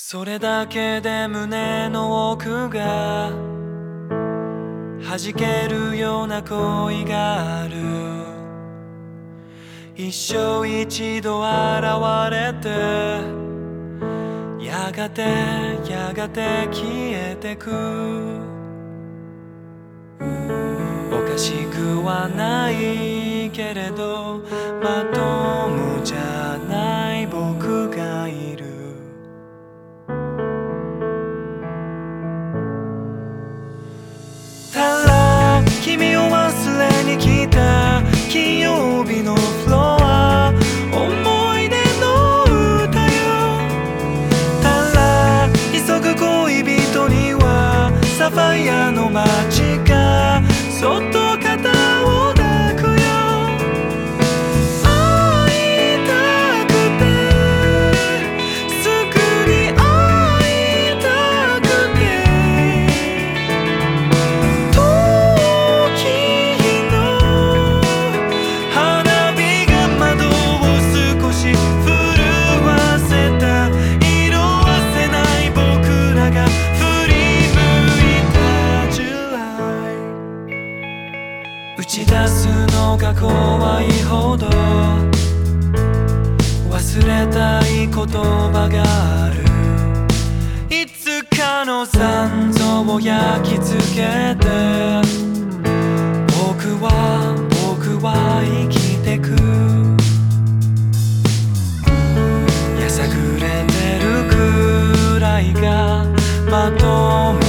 それだけで胸の奥が弾けるような恋がある。一生一度現れてやがてやがて消えてく。おかしくはないけれどまと金曜日のフロア思い出の歌よ。ただ急ぐ恋人にはサファイアの街。打ち出すのが怖いほど忘れたい言葉がある。いつかの残像を焼き付けて僕は僕は生きてく。やさぐれてるくらいがまとも